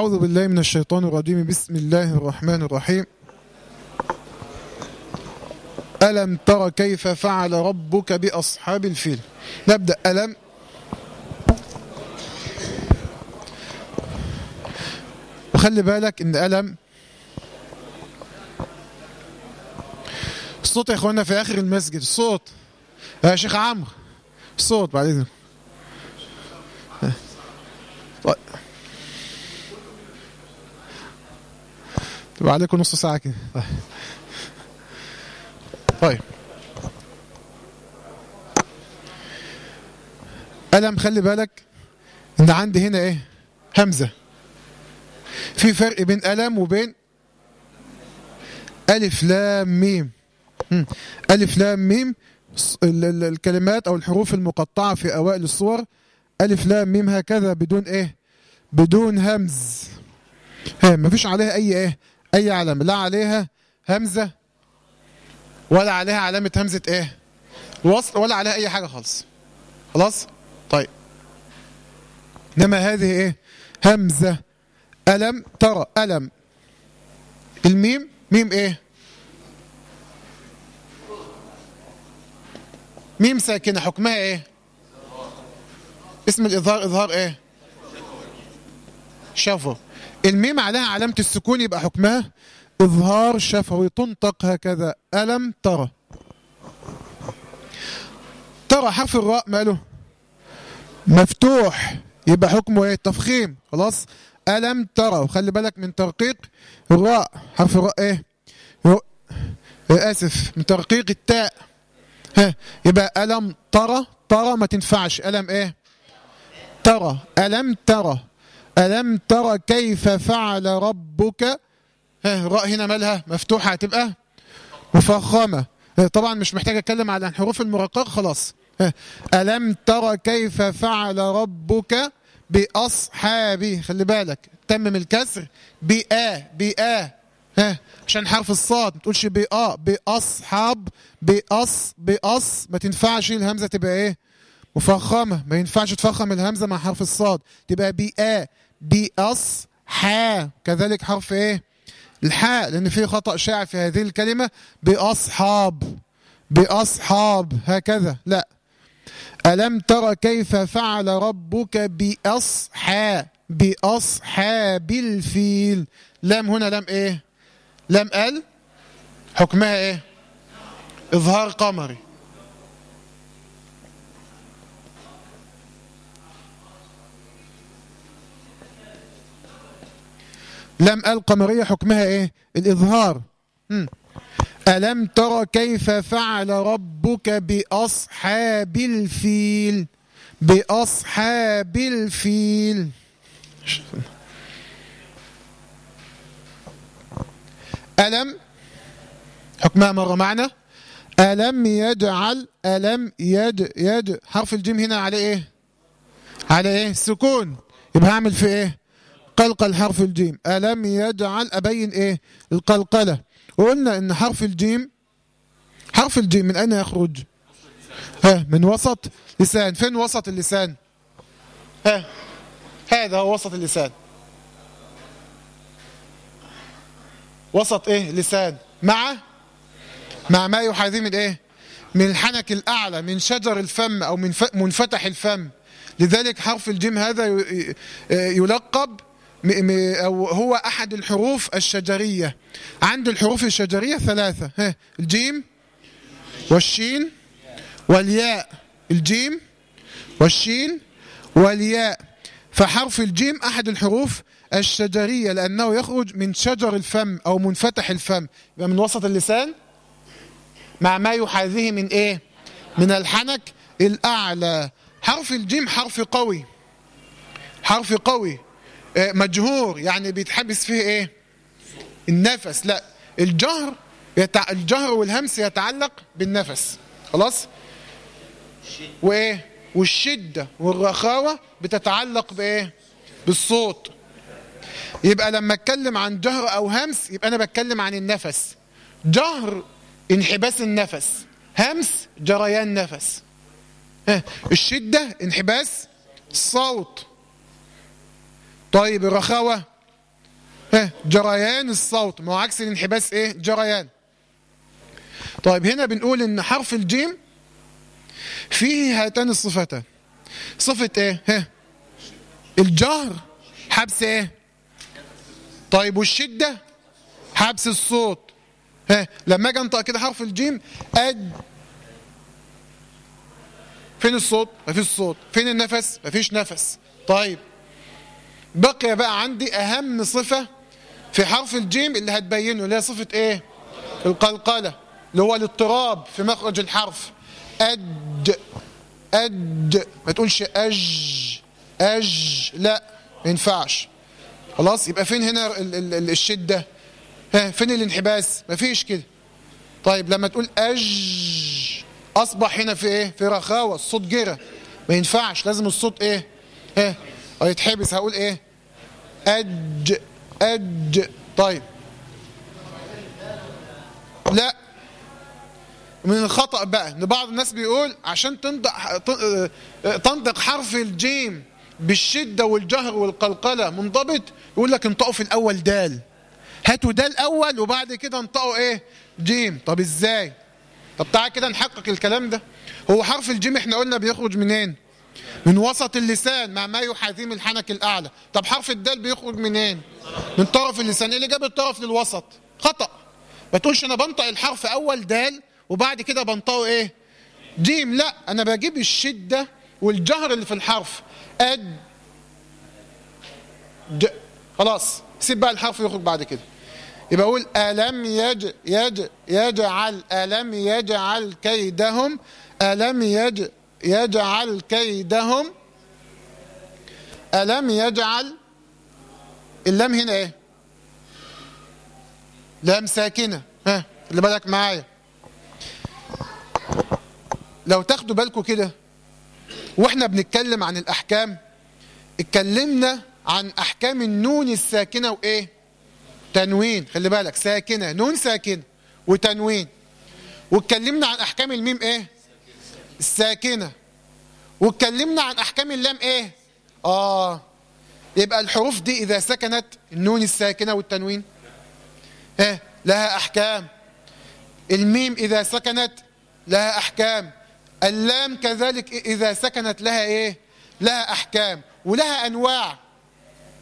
أعوذ بالله من الشيطان الرجيم. بسم الله الرحمن الرحيم. ألم تر كيف فعل ربك بأصحاب الفيل؟ نبدأ. ألم؟ وخلي بالك إن ألم الصوت يا إخوانا في آخر المسجد. الصوت يا شيخ عمرو. الصوت بعد إذنك. تبقى عليكم نص ساعة كده. طيب. ألم خلي بالك إن عندي هنا إيه؟ همزة. في فرق بين ألم وبين ألف لام ميم. ألف لام ميم ال- ال- الكلمات أو الحروف المقطعة في أوائل الصور. ألف لام ميم هكذا بدون إيه؟ بدون همز. ها مفيش عليها أي إيه؟ أي علامة؟ لا عليها همزة ولا عليها علامة همزة إيه؟ وصل ولا عليها أي حاجة خالص. خلاص؟ طيب. إنما هذه إيه؟ همزة. ألم ترى ألم. الميم ميم إيه؟ ميم ساكنة حكمها إيه؟ اسم الإظهار إظهار إيه؟ شفوي الميم عليها علامة السكون يبقى حكمها إظهار شفوي تنطق هكذا. ألم ترى. ترى حرف الراء ماله مفتوح. يبقى حكمه إيه؟ تفخيم. خلاص؟ ألم ترى. وخلي بالك من ترقيق الراء. حرف الراء إيه؟ رو- آه، آسف. من ترقيق التاء. ها. يبقى ألم ترى. ترى ما تنفعش. ألم إيه؟ ترى. ألم ترى. ألم ترى كيف فعل ربك؟ ها الراء هنا مالها مفتوحة هتبقى مفخمة. ها، طبعا مش محتاج أتكلم على الحروف المرققة خلاص. ها، ألم ترى كيف فعل ربك؟ بأصحابه. خلي بالك تمم الكسر. بآ بآ. ها عشان حرف الصاد ما تقولش بآ بأصحاب بأص بأص. ما تنفعش الهمزة تبقى إيه؟ مفخمة. ما ينفعش تفخم الهمزة مع حرف الصاد. تبقى بآ. بأص حا. كذلك حرف إيه؟ الحاء لأن في خطأ شائع في هذه الكلمة. بأصحاب. بأصحاب. هكذا. لا. ألم تر كيف فعل ربك بأصحاب بأصحاب الفيل. لام هنا لام إيه؟ لام ال؟ حكمها إيه؟ إظهار قمري. لم القمرية حكمها إيه؟ الإظهار. ألم تر كيف فعل ربك بأصحاب الفيل؟ بأصحاب الفيل. ألم؟ حكمها مرة معنا. ألم يجعل ألم يد يد حرف الجيم هنا على إيه؟ على إيه؟ سكون يبقى هعمل في إيه؟ قلقل حرف الجيم. ألم يجعل أبين إيه؟ القلقلة. وقلنا إن حرف الجيم حرف الجيم من أين يخرج؟ ها من وسط لسان. فين وسط اللسان؟ ها هذا هو وسط اللسان. وسط إيه؟ لسان مع؟ مع ما يحاذيه من إيه؟ من الحنك الأعلى من شجر الفم أو من منفتح الفم. لذلك حرف الجيم هذا يلقب أو هو أحد الحروف الشجرية. عند الحروف الشجرية ثلاثة. ها الجيم والشين والياء. الجيم والشين والياء. فحرف الجيم أحد الحروف الشجرية لأنه يخرج من شجر الفم أو منفتح الفم. يبقى من وسط اللسان مع ما يحاذيه من إيه؟ من الحنك الأعلى. حرف الجيم حرف قوي. حرف قوي. مجهور. يعني بيتحبس فيه إيه؟ النفس. لا الجهر يتع... الجهر والهمس يتعلق بالنفس. خلاص؟ وإيه؟ والشدة والرخاوة بتتعلق بإيه؟ بالصوت. يبقى لما أتكلم عن جهر أو همس يبقى أنا بتكلم عن النفس. جهر انحباس النفس همس جريان نفس. ها، الشدة انحباس الصوت طيب الرخاوة. ها جريان الصوت. ما هو عكس الانحباس إيه؟ جريان. طيب هنا بنقول إن حرف الجيم فيه هاتان الصفتان صفة إيه؟ ها الجهر حبس إيه؟ طيب والشدة حبس الصوت. ها لما أجي أنطق كده حرف الجيم أد. فين الصوت؟ مفيش صوت. فين النفس؟ مفيش نفس. طيب بقي بقى عندي أهم صفة في حرف الجيم اللي هتبينه اللي هي صفة إيه؟ القلقلة اللي هو الاضطراب في مخرج الحرف. أد أد ما تقولش أج أج لا ما ينفعش. خلاص يبقى فين هنا ال ال ال الشدة؟ ها فين الانحباس؟ ما فيش كده. طيب لما تقول أج أصبح هنا في إيه؟ في رخاوة الصوت جرى. ما ينفعش لازم الصوت إيه؟ ها يتحبس هقول إيه؟ أج أج طيب. لا. من الخطأ بقى. إن بعض الناس بيقول عشان تنطق تنطق حرف الجيم بالشدة والجهر والقلقلة منضبط يقول لك انطقوا في الأول دال. هاتوا دال أول وبعد كده انطقوا إيه؟ جيم. طب إزاي؟ طب تعالى كده نحقق الكلام ده. هو حرف الجيم إحنا قلنا بيخرج منين؟ من وسط اللسان مع ما يحاذيه من الحنك الأعلى. طب حرف الدال بيخرج منين؟ من طرف اللسان. اللي جاب الطرف للوسط. خطأ. ما تقولش أنا بنطق الحرف أول دال وبعد كده بنطقه إيه؟ جيم. لا أنا بجيب الشدة والجهر اللي في الحرف. أد. ج. خلاص. سيب بقى الحرف يخرج بعد كده. يبقى أقول ألم يج يج يجعل ألم يجعل كيدهم ألم يج يجعل كيدهم ألم يجعل؟ اللام هنا إيه؟ لام ساكنة. ها اللي بالك معايا. لو تاخدوا بالكم كده وإحنا بنتكلم عن الأحكام اتكلمنا عن أحكام النون الساكنة وإيه؟ تنوين. خلي بالك ساكنة نون ساكنة وتنوين. واتكلمنا عن أحكام الميم إيه؟ الساكنة. واتكلمنا عن أحكام اللام إيه؟ آه يبقى الحروف دي إذا سكنت النون الساكنة والتنوين. إيه؟ لها أحكام. الميم إذا سكنت لها أحكام. اللام كذلك إذا سكنت لها إيه؟ لها أحكام. ولها أنواع.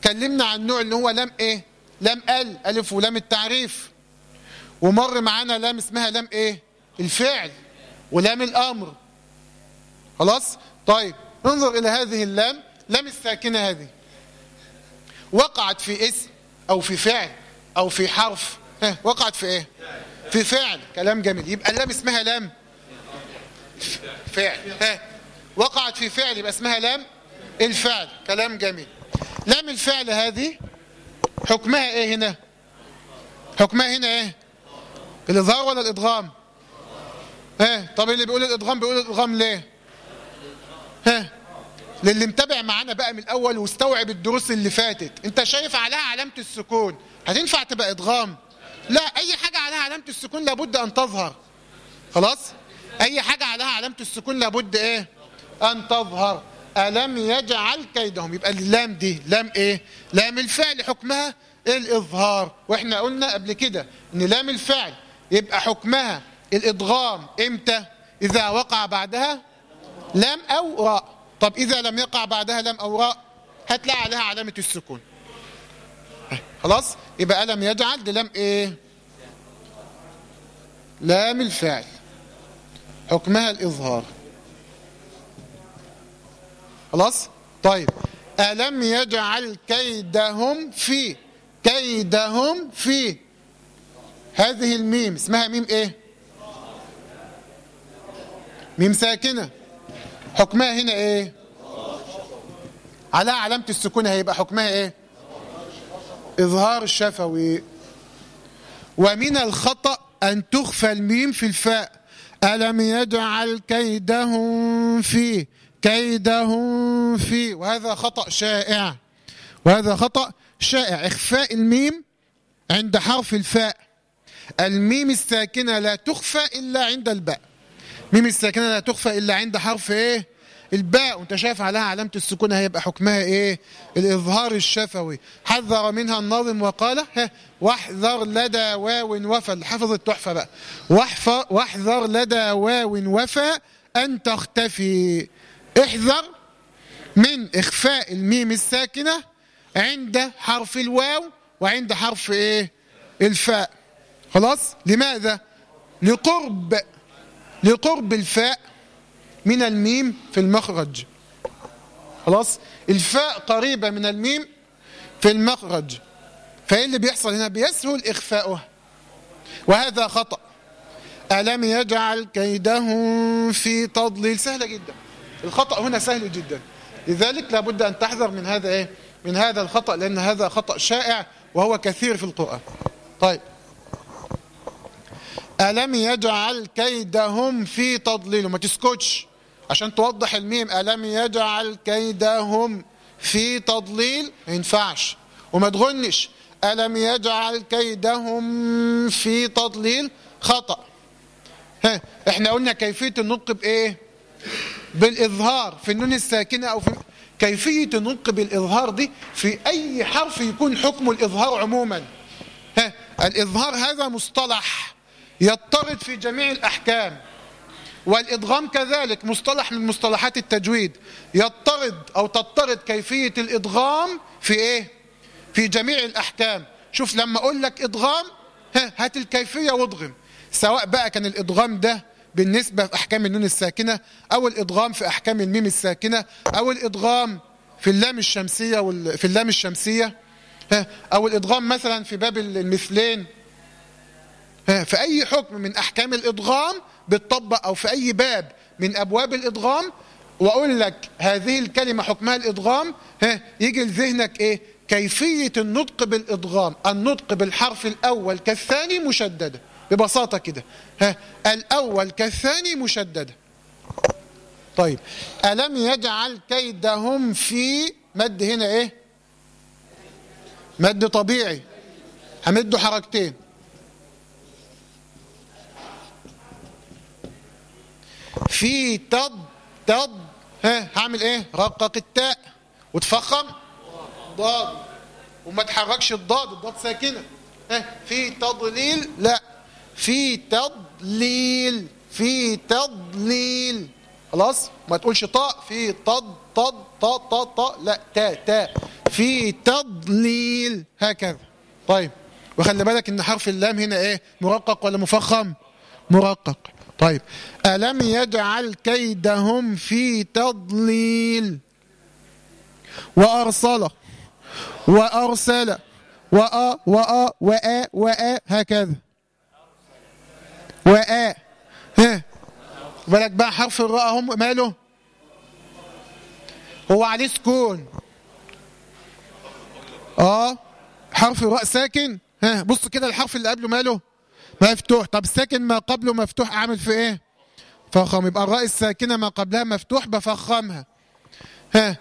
كلمنا عن النوع اللي هو لام إيه؟ لام ال ألف ولام التعريف. ومر معانا لام اسمها لام إيه؟ الفعل. ولام الأمر. خلاص؟ طيب انظر إلى هذه اللام لام الساكنة هذه. وقعت في اسم أو في فعل أو في حرف. ها وقعت في إيه؟ في فعل. كلام جميل. يبقى اللام اسمها لام. فعل. ها وقعت في فعل يبقى اسمها لام الفعل. كلام جميل. لام الفعل هذه حكمها إيه هنا؟ حكمها هنا إيه؟ الإظهار ولا الإدغام؟ ها طب اللي بيقول الإدغام بيقول الإدغام ليه؟ ها. للي متابع معانا بقى من الأول واستوعب الدروس اللي فاتت. أنت شايف عليها علامة السكون. هتنفع تبقى إدغام. لا أي حاجة عليها علامة السكون لابد أن تظهر. خلاص؟ أي حاجة عليها علامة السكون لابد إيه؟ أن تظهر. ألم يجعل كيدهم؟ يبقى اللام دي. لام إيه؟ لام الفعل. حكمها الإظهار. وإحنا قلنا قبل كده إن لام الفعل يبقى حكمها الإدغام. إمتى؟ إذا وقع بعدها لام أو راء. طب إذا لم يقع بعدها لام أو راء هتلاقي عليها علامة السكون. خلاص؟ يبقى ألم يجعل دي لام إيه؟ لام الفعل. حكمها الإظهار. خلاص؟ طيب. ألم يجعل كيدهم في؟ كيدهم في. هذه الميم اسمها ميم إيه؟ ميم ساكنة. حكمها هنا إيه؟ على علامة السكون هيبقى حكمها إيه؟ إظهار الشفوي. ومن الخطأ أن تخفى الميم في الفاء. ألم يجعل كيدهم في كيدهم في. وهذا خطأ شائع. وهذا خطأ شائع. إخفاء الميم عند حرف الفاء. الميم الساكنة لا تخفى إلا عند الباء. ميم الساكنة لا تخفى إلا عند حرف إيه؟ الباء. وأنت شايف عليها علامة السكون هيبقى حكمها إيه؟ الإظهار الشفوي. حذر منها الناظم وقال ها واحذر لدى واو وفى حفظ التحفة بقى. واحذر لدى واو وفى أن تختفي. احذر من إخفاء الميم الساكنة عند حرف الواو وعند حرف إيه؟ الفاء. خلاص؟ لماذا؟ لقرب لقرب الفاء من الميم في المخرج. خلاص؟ الفاء قريبة من الميم في المخرج. فإيه اللي بيحصل هنا؟ بيسهل إخفاؤها وهذا خطأ. ألم يجعل كيدهم في تضليل؟ سهلة جدا. الخطأ هنا سهل جدا. لذلك لابد أن تحذر من هذا إيه؟ من هذا الخطأ لأن هذا خطأ شائع وهو كثير في القرآن. طيب. ألم يجعل كيدهم في تضليل؟ وما تسكتش. عشان توضح الميم ألم يجعل كيدهم في تضليل؟ ما ينفعش. وما تغنش. ألم يجعل كيدهم في تضليل؟ خطأ. ها إحنا قلنا كيفية النطق بإيه؟ بالإظهار. في النون الساكنة أو في كيفية النطق بالإظهار دي في أي حرف يكون حكم الإظهار عموما. ها الإظهار هذا مصطلح. يضطرد في جميع الأحكام. والإدغام كذلك مصطلح من مصطلحات التجويد. يضطرد أو تضطرد كيفية الإدغام في إيه؟ في جميع الأحكام. شوف لما أقول لك إدغام هات الكيفية واضغم سواء بقى كان الإدغام ده بالنسبة في أحكام النون الساكنة أو الإدغام في أحكام الميم الساكنة أو الإدغام في اللام الشمسية في اللام الشمسية أو الإدغام مثلا في باب المثلين. في أي حكم من أحكام الإدغام بتطبق أو في أي باب من أبواب الإدغام وأقول لك هذه الكلمة حكمها الإدغام ها يجي لذهنك إيه؟ كيفية النطق بالإدغام النطق بالحرف الأول كالثاني مشددة ببساطة كده ها الأول كالثاني مشددة. طيب ألم يجعل كيدهم في مد هنا إيه؟ مد طبيعي همده حركتين. في تض تض ها هعمل إيه؟ رقق التاء وتفخم. ضاد. وما تحركش الضاد الضاد ساكنة. ها في تضليل لا. في تضليل في تضليل. خلاص؟ ما تقولش طاء. في تض تض طا طا طا لا. تاء تاء في تضليل. هكذا. طيب. وخلي بالك إن حرف اللام هنا إيه؟ مرقق ولا مفخم؟ مرقق. طيب. ألم يجعل كيدهم في تضليل؟ وأرسل وأرسل وأ وأ وأ وأ هكذا. وأ ها. بالك بقى حرف الراء هم ماله؟ هو عليه سكون. آه. حرف الراء ساكن. ها بص كده الحرف اللي قبله ماله؟ مفتوح. طب الساكن ما قبله مفتوح أعمل في إيه؟ فخم. يبقى الراء الساكنه ما قبلها مفتوح بفخمها. ها.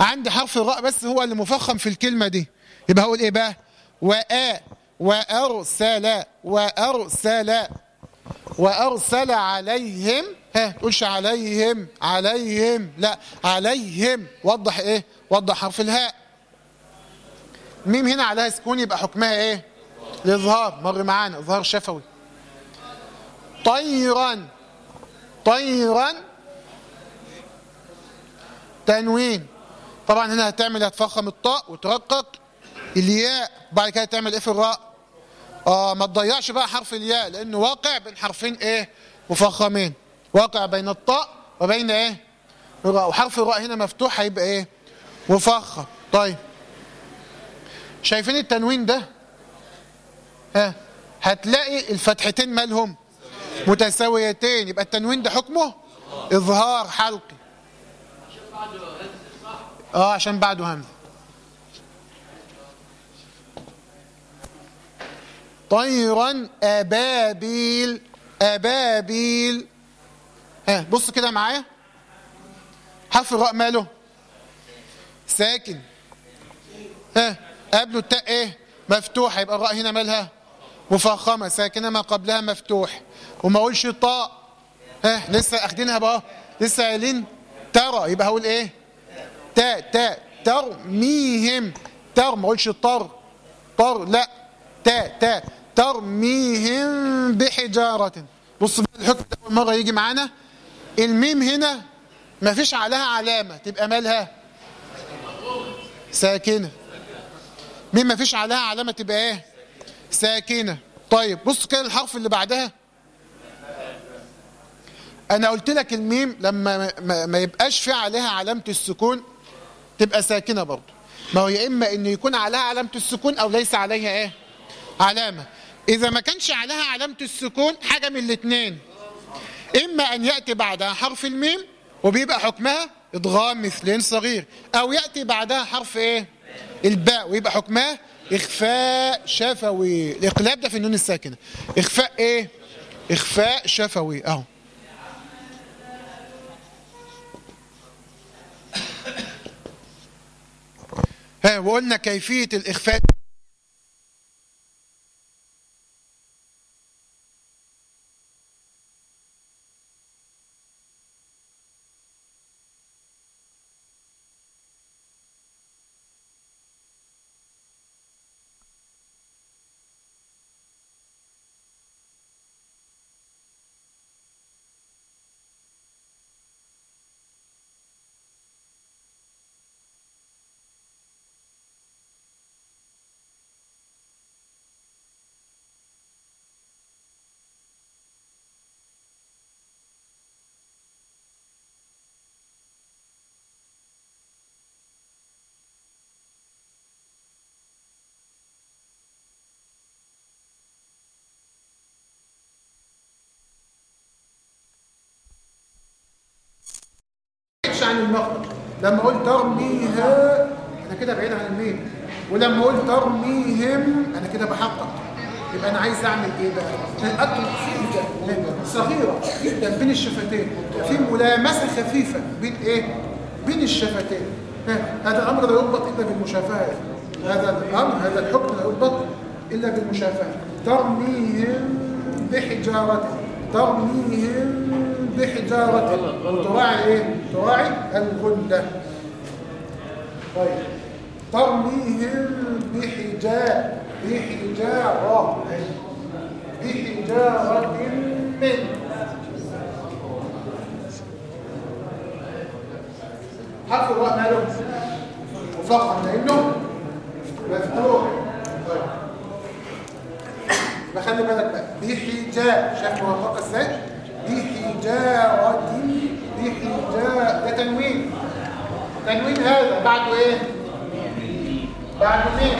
عندي حرف الراء بس هو اللي مفخم في الكلمة دي. يبقى هقول إيه بقى؟ وآ وأرسل وأرسل وأرسل عليهم. ها تقولش عليهم عليهم. لا عليهم. وضح إيه؟ وضح حرف الهاء. ميم هنا عليها سكون يبقى حكمها إيه؟ الإظهار مر معانا إظهار شفوي. طيرا طيرا. تنوين. طبعا هنا هتعمل هتفخم الطاء وترقق. الياء بعد كده تعمل إيه في الراء؟ آه ما تضيعش بقى حرف الياء لأنه واقع بين حرفين إيه؟ مفخمين. واقع بين الطاء وبين إيه؟ الراء. وحرف الراء هنا مفتوح هيبقى إيه؟ مفخم. طيب. شايفين التنوين ده؟ ها هتلاقي الفتحتين مالهم متساويتين. يبقى التنوين ده حكمه؟ إظهار حلقي. آه عشان بعده همزة. طيرا أبابيل أبابيل. ها بص كده معايا. حرف الراء ماله؟ ساكن. ها قبله التاء إيه؟ مفتوحة. يبقى الراء هنا مالها؟ مفخمة ساكنة ما قبلها مفتوح. وما أقولش طاء. ها لسه أخدينها بقى. لسه قايلين ترى. يبقى هقول إيه؟ تاء تاء ترميهم تر ما أقولش طر. طر لا. تاء تاء ترميهم بحجارة. بص الحكم أول مرة يجي معانا. الميم هنا ما فيش عليها علامة. تبقى مالها؟ ساكنة. ميم ما فيش عليها علامة تبقى إيه؟ ساكنة. طيب بص كده الحرف اللي بعدها. أنا قلت لك الميم لما ما, يبقاش في عليها علامة السكون تبقى ساكنة برضو. ما هو يا إما ان يكون عليها علامة السكون أو ليس عليها إيه؟ علامة. إذا ما كانش عليها علامة السكون حاجة من الاثنين إما أن يأتي بعدها حرف الميم وبيبقى حكمها إدغام مثلين صغير. أو يأتي بعدها حرف إيه؟ الباء ويبقى حكمها إخفاء شفوي. الاقلاب ده في النون الساكنة. إخفاء إيه؟ إخفاء شفوي. أهو. ها وقلنا كيفية الإخفاء عن المخرج لما أقول ترميها أنا كده بعيد عن الميم ولما أقول ترميهم أنا كده بحقق. يبقى أنا عايز أعمل إيه بقى؟ اترك فيه صغيره جدا بين الشفتين. في ملامسة خفيفة بين إيه؟ بين الشفتين. هذا الأمر لا يضبط إلا بالمشافهه هذا الأمر هذا الحكم لا يضبط إلا بالمشافهه ترميهم بحجارة. ترميهم بحجارة. تراعي إيه؟ تراعي الغلة. طيب. ترميهم بحجار بحجارة. بحجارة من. حرف الراء ماله مفخم لإنه مفتوح. طيب. بخلي بالك بقى. بحجاب شايف موفقه إزاي؟ بحجارة بحجارة. ده تنوين. تنوين هذا. بعده إيه؟ بعده مين؟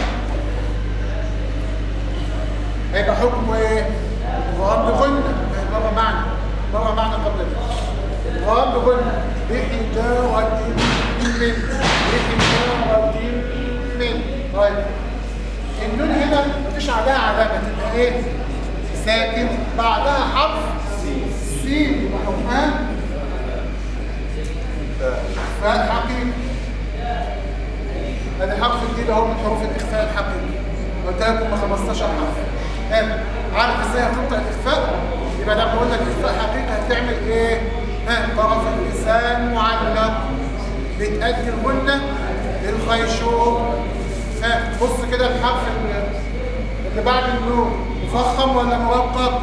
هيبقى حكمه إيه؟ ضرب بغنة مرة معنى. مرة معنى قبل ضرب بغنة بحجارة من. بحجارة من. طيب. النون هنا مفيش عليها علامة تبقى إيه؟ ساكن بعدها حرف. سين وحكمها إخفاء حقيقي. هذا حرف جديد أهو من حروف الإخفاء الحقيقي. قلت لكم 15 حرف. حلو عارف إزاي هتنطق الإخفاء؟ يبقى لما أقول لك إخفاء حقيقي هتعمل إيه؟ ها طرف اللسان معلق. بتأدي الغنة للخيشوم. ها بص كده الحرف اللي بعد النور مفخم ولا مرقق؟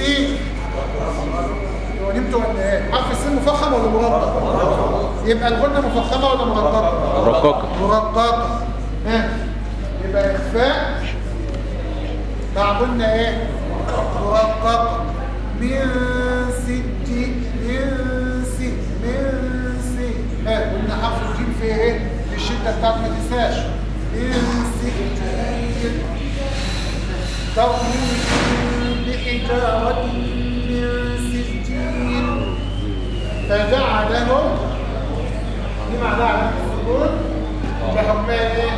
السين هو نمت ولا إيه حرف السين مفخم ولا مرقق؟ يبقى الغنة مفخمة ولا مرققة؟ مرققة. مرققة. ها؟ يبقى إخفاء. مع غنه إيه؟ مرققة. من ست من ست من ست. ها قلنا حرف الجيم في إيه؟ في الشدة بتاعت ما تنساش. من ست. ترميم بحجارة من سجين. فجعلهم دي معناها على السكون؟ بحكمها إيه؟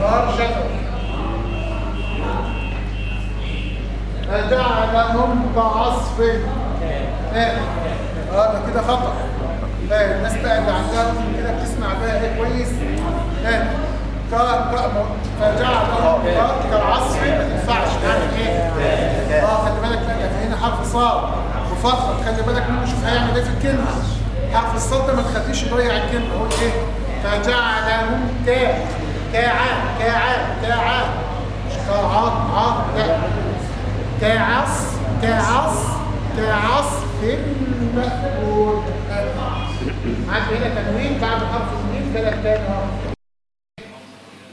ضرب شفوي فجعلهم كعصف. إيه؟ آه ده كده خطأ. إيه الناس بقى اللي عندها كده بتسمع بقى إيه كويس. إيه؟ ك ك فجعلهم ك- كعصف ما تنفعش. نعمل إيه؟ آه خلي بالك بقى في هنا حرف صاد مفخم خلي بالك منه شوف هيعمل إيه في الكلمة؟ حرف الصوت ده ما تخليش يضيع الكلمة. أقول إيه؟ فجعلهم كا كاعا كاعا كاعا. مش كاعا ع لا. كعص كعص كعصف مأكول عندي هنا تنوين بعد حرف الميم ثلاث تاني اهو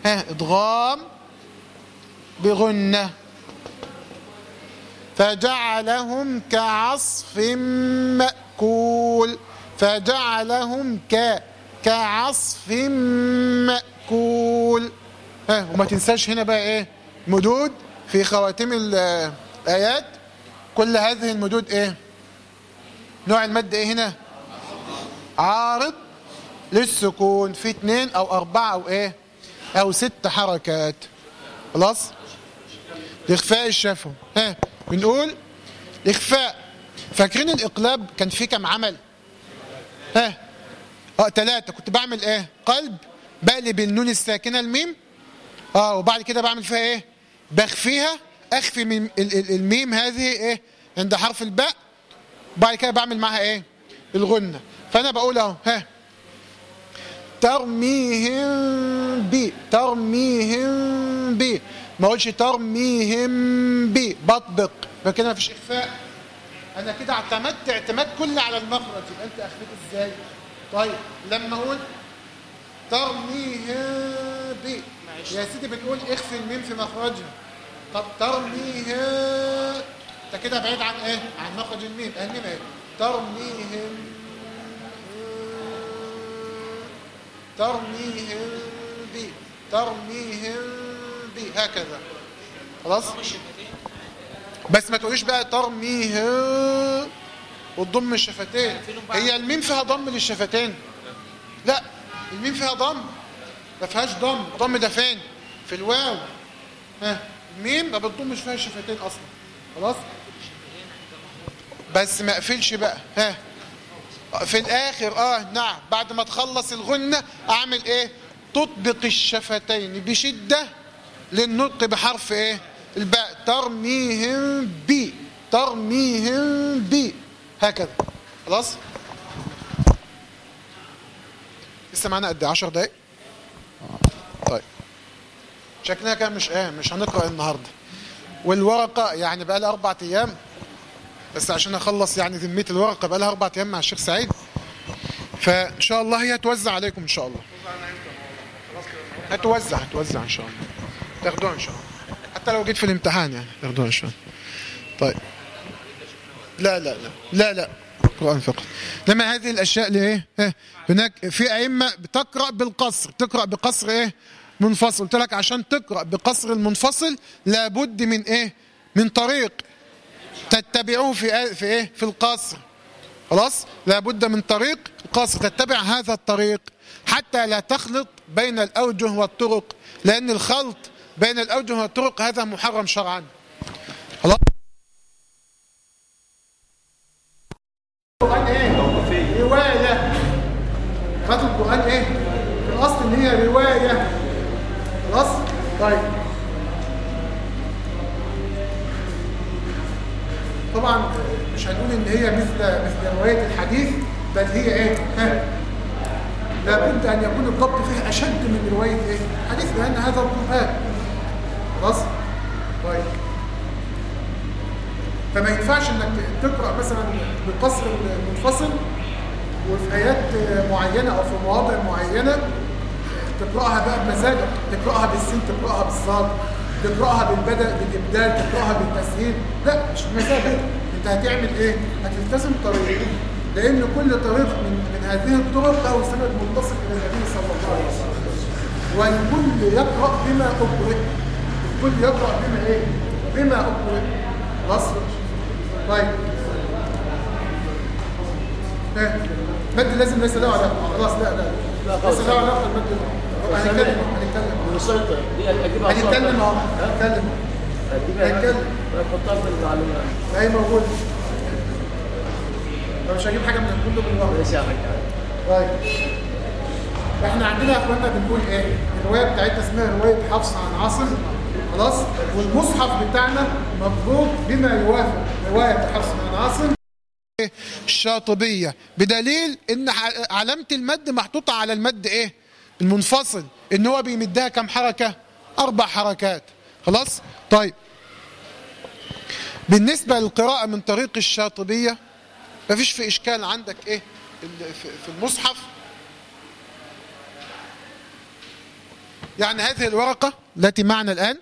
ها ادغام بغنة فجعلهم كعصف مأكول فجعلهم ك كعصف مأكول. ها وما تنساش هنا بقى إيه؟ مدود في خواتيم الآيات. كل هذه المدود إيه؟ نوع المد إيه هنا؟ عارض للسكون في اتنين أو أربعة أو إيه؟ أو ست حركات. خلاص؟ الاخفاء الشفوي. ها بنقول إخفاء. فاكرين الإقلاب كان فيه كم عمل؟ ها آه ثلاثة كنت بعمل إيه؟ قلب. بقلب النون الساكنة الميم. آه وبعد كده بعمل فيها إيه؟ بخفيها. أخفي من الميم هذه إيه؟ عند حرف الباء. وبعد كده بعمل معها إيه؟ الغنة. فأنا بقول أهو ها. ترميهم بي ترميهم بي ما اقولش ترميهم بي بطبق. فكده مفيش إخفاء. أنا كده اعتمدت اعتماد كلي على المخرج يبقى أنت اخفيت إزاي؟ طيب لما أقول ترميهم بي يا سيدي بتقول اخفي الميم في مخرجها. طب ترميها أنت كده بعيد عن إيه؟ عن مخرج الميم. الميم إيه؟ ترميهم ترميهم بي ترميهم بي هكذا. خلاص؟ بس ما تقوليش بقى ترميهم وتضم الشفتين. هي الميم فيها ضم للشفتين. لا الميم فيها ضم. ما فيهاش ضم. ضم ده فين؟ في الواو. ها الميم ما بتضمش فيها الشفتين أصلا. خلاص؟ بس ما أقفلش بقى. ها في الآخر آه نعم بعد ما تخلص الغنة أعمل إيه؟ تطبق الشفتين بشدة للنطق بحرف إيه؟ الباء ترميهم بي ترميهم بي هكذا. خلاص؟ لسه معانا قد 10 دقايق؟ طيب. شكلنا كان مش إيه مش هنقرأ النهارده. والورقة يعني بقى لها أربع أيام. بس عشان أخلص يعني ذميه الورقه بقى لها أربع أيام مع الشيخ سعيد. فإن شاء الله هي هتوزع عليكم إن شاء الله. هتوزع هتوزع إن شاء الله. تاخدوها إن شاء الله. حتى لو جيت في الامتحان يعني تاخدوها إن شاء الله. طيب. لا لا لا لا لا. قرآن فقط. لما هذه الأشياء لإيه إيه؟ هناك في أئمة بتقرأ بالقصر. تقرأ بقصر إيه؟ منفصل. قلت لك عشان تقرأ بقصر المنفصل لابد من إيه؟ من طريق. تتبعوه في في إيه؟ في القصر. خلاص؟ لابد من طريق القصر تتبع هذا الطريق حتى لا تخلط بين الأوجه والطرق لأن الخلط بين الأوجه والطرق هذا محرم شرعا. خلاص؟ القرآن إيه؟ رواية. القرآن إيه؟ في الأصل إن هي رواية. خلاص؟ طيب. مش هنقول إن هي مثل مثل رواية الحديث بل هي إيه؟ ها. لابد أن يكون الضبط فيه أشد من رواية إيه؟ حديث لأن هذا القرآن خلاص؟ طيب. فما ينفعش إنك تقرأ مثلا بقصر منفصل وفي آيات معينة أو في مواضع معينة تقرأها بقى بمزاجك تقرأها بالسين تقرأها بالصاد تقرأها بالبدء بالإبدال تقرأها بالتسهيل. لا مش بمزاجك انت هتعمل إيه؟ هتلتزم طريق لأن كل طريق من, من هذه الطرق له سند متصل إلى النبي صلى الله عليه وسلم. والكل يقرأ بما أقرئ. الكل يقرأ بما إيه؟ بما أقرئ. خلاص طيب. مد لازم ليس له علاقة. خلاص لا لا. ليس له علاقة المد هنتكلم هنتكلم. هنتكلم هنتكلم. هنتكلم نحطها في المعلومات اهي موجود. مش هجيب حاجة من الكتب ورا ماشي يا حاج طيب. إحنا عندنا يا اخوانا بنقول إيه؟ الرواية بتاعتنا اسمها رواية حفص عن عاصم. خلاص؟ والمصحف بتاعنا مضبوط بما يوافق رواية حفص عن عاصم. الشاطبية بدليل إن ع- علامة المد محطوطة على المد إيه؟ المنفصل. إن هو بيمدها كم حركة؟ أربع حركات. خلاص؟ طيب. بالنسبة للقراءة من طريق الشاطبية مفيش في إشكال عندك ال- في المصحف؟ يعني هذه الورقة التي معنا الآن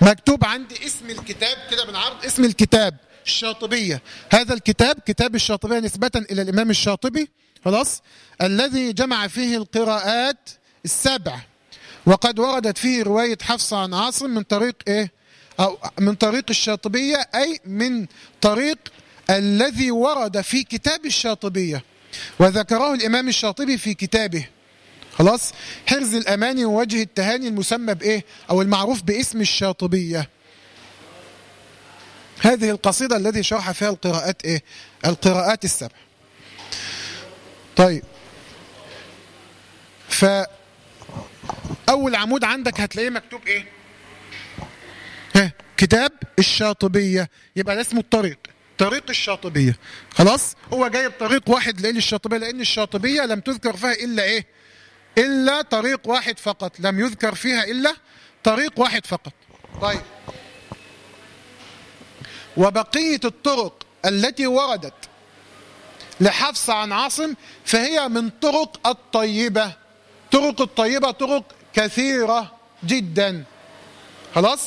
مكتوب عندي اسم الكتاب كده بنعرض اسم الكتاب الشاطبية. هذا الكتاب كتاب الشاطبية نسبة إلى الإمام الشاطبي خلاص الذي جمع فيه القراءات السبع. وقد وردت فيه رواية حفصة عن عاصم من طريق إيه؟ أو من طريق الشاطبية أي من طريق الذي ورد في كتاب الشاطبية. وذكره الإمام الشاطبي في كتابه. خلاص؟ حرز الأماني ووجه التهاني المسمى بإيه؟ أو المعروف باسم الشاطبية. هذه القصيدة الذي شرح فيها القراءات إيه؟ القراءات السبع. طيب. فأول عمود عندك هتلاقيه مكتوب إيه؟ ها كتاب الشاطبية. يبقى ده اسمه الطريق. طريق الشاطبية. خلاص؟ هو جايب طريق واحد لإيه؟ الشاطبية لأن الشاطبية لم تذكر فيها إلا إيه؟ إلا طريق واحد فقط. لم يذكر فيها إلا طريق واحد فقط. طيب. وبقية الطرق التي وردت لحفص عن عاصم فهي من طرق الطيبة. طرق الطيبة طرق كثيرة جدا. خلاص؟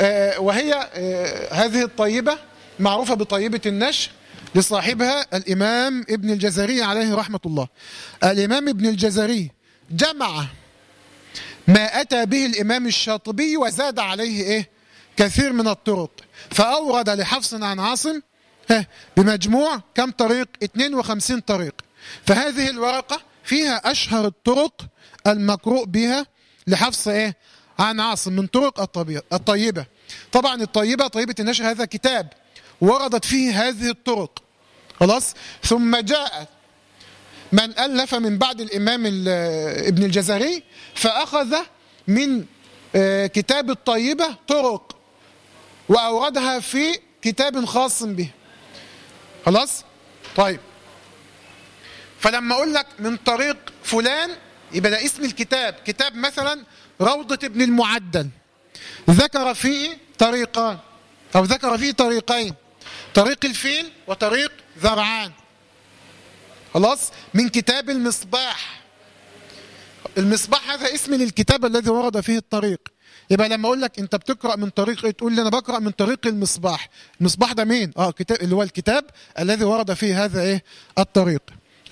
آه وهي آه هذه الطيبة معروفة بطيبة النشر لصاحبها الإمام ابن الجزري عليه رحمة الله. الإمام ابن الجزري جمع ما أتى به الإمام الشاطبي وزاد عليه إيه؟ كثير من الطرق. فأورد لحفص عن عاصم ها، بمجموع كم طريق؟ 52 طريق. فهذه الورقة فيها أشهر الطرق المقروء بها لحفص إيه؟ عن عاصم من طرق الطيبة. طبعا الطيبة طيبة النشر هذا كتاب وردت فيه هذه الطرق. خلاص؟ ثم جاءت من ألف من بعد الإمام ال- ابن الجزري فأخذ من آه، كتاب الطيبة طرق وأوردها في كتاب خاص به. خلاص؟ طيب. فلما أقول لك من طريق فلان يبقى ده اسم الكتاب. كتاب مثلا روضة ابن المعدل. ذكر فيه طريقان أو ذكر فيه طريقين طريق الفيل وطريق ذرعان. خلاص؟ من كتاب المصباح. المصباح هذا اسم للكتاب الذي ورد فيه الطريق. يبقى لما أقول لك أنت بتقرأ من طريق تقول لي أنا بقرأ من طريق المصباح. المصباح ده مين؟ آه كتاب اللي هو الكتاب الذي ورد فيه هذا إيه؟ الطريق.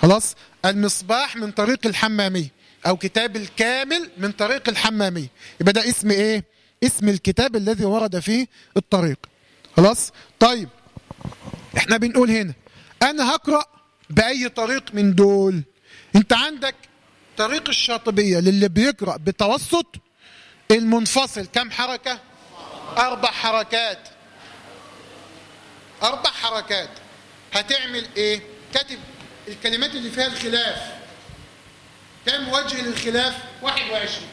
خلاص؟ المصباح من طريق الحمامي أو كتاب الكامل من طريق الحمامي. يبقى ده اسم إيه؟ اسم الكتاب الذي ورد فيه الطريق. خلاص؟ طيب إحنا بنقول هنا أنا هقرأ بأي طريق من دول؟ أنت عندك طريق الشاطبية للي بيقرأ بتوسط المنفصل. كم حركة؟ أربع حركات. أربع حركات. هتعمل إيه؟ كاتب الكلمات اللي فيها الخلاف. كم وجه للخلاف؟ 21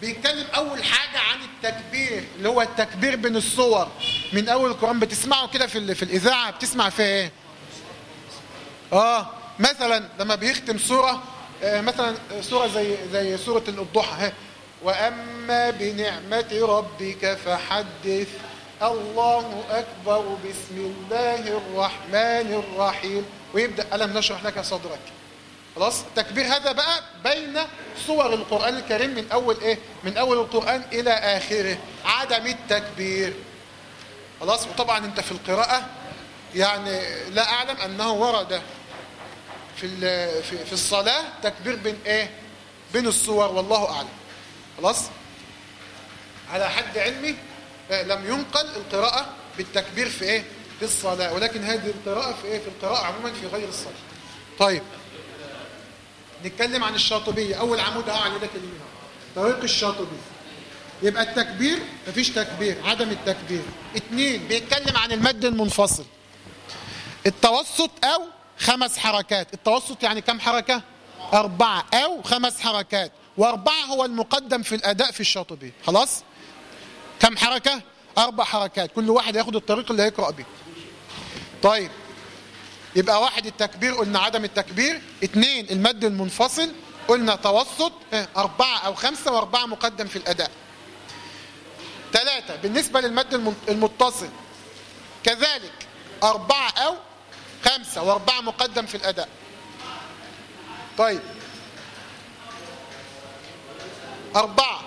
بيتكلم أول حاجة عن التكبير اللي هو التكبير بين الصور. من أول القرآن بتسمعه كده في في الإذاعة بتسمع فيها إيه؟ آه مثلا لما بيختم سورة آه مثلا سورة زي زي سورة الضحى. وأما بنعمة ربك فحدث. الله أكبر بسم الله الرحمن الرحيم. ويبدأ ألم نشرح لك صدرك. خلاص؟ التكبير هذا بقى بين صور القرآن الكريم من أول إيه؟ من أول القرآن إلى آخره. عدم التكبير. خلاص؟ وطبعا أنت في القراءة يعني لا أعلم أنه ورد في في في الصلاة تكبير بين إيه؟ بين الصور والله أعلم. خلاص؟ على حد علمي لم ينقل القراءة بالتكبير في إيه؟ في الصلاة ولكن هذه القراءة في إيه؟ في القراءة عموما في غير الصلاة. طيب نتكلم عن الشاطبية. أول عمود أهو على يدك اليمين طريق الشاطبي يبقى التكبير مفيش تكبير عدم التكبير. اتنين بيتكلم عن المد المنفصل. التوسط أو خمس حركات. التوسط يعني كم حركة؟ أربعة أو خمس حركات. وأربعة هو المقدم في الأداء في الشاطبي خلاص؟ كم حركة؟ أربع حركات. كل واحد ياخد الطريق اللي هيقرأ به طيب يبقى واحد التكبير قلنا عدم التكبير. اثنين المد المنفصل قلنا توسط آه، أربعة أو خمسة وأربعة مقدم في الأداء. ثلاثة بالنسبة للمد الم- المتصل كذلك أربعة أو خمسة وأربعة مقدم في الأداء. طيب أربعة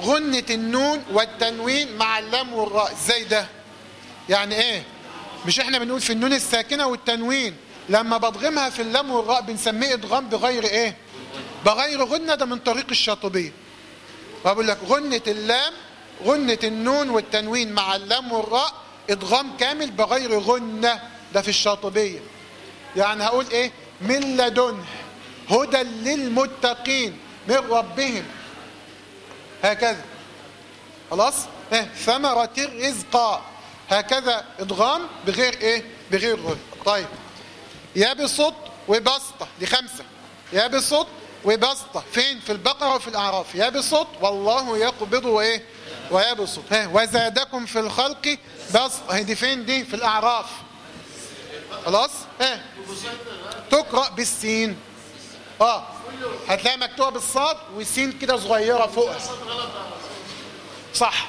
غنة النون والتنوين مع اللام والراء. إزاي ده؟ يعني إيه؟ مش إحنا بنقول في النون الساكنة والتنوين. لما بضغمها في اللام والراء بنسميه ادغام بغير إيه؟ بغير غنة ده من طريق الشاطبية. بقول لك غنة اللام غنة النون والتنوين مع اللام والراء ادغام كامل بغير غنة. ده في الشاطبية. يعني هقول إيه؟ من لدنه هدى للمتقين من ربهم. هكذا. خلاص؟ آه ثمرة الرزق. هكذا ادغام بغير إيه؟ بغير غنة طيب. يبسط وبسطة دي خمسة. يبسط وبسطة فين؟ في البقرة وفي الأعراف. يبسط والله يقبض وإيه؟ ويبسط. ها وزادكم في الخلق بسطة دي فين؟ دي؟ في الأعراف. خلاص؟ ها. تقرأ بالسين. آه. هتلاقي مكتوبة بالصاد والسين كده صغيرة فوقها صح.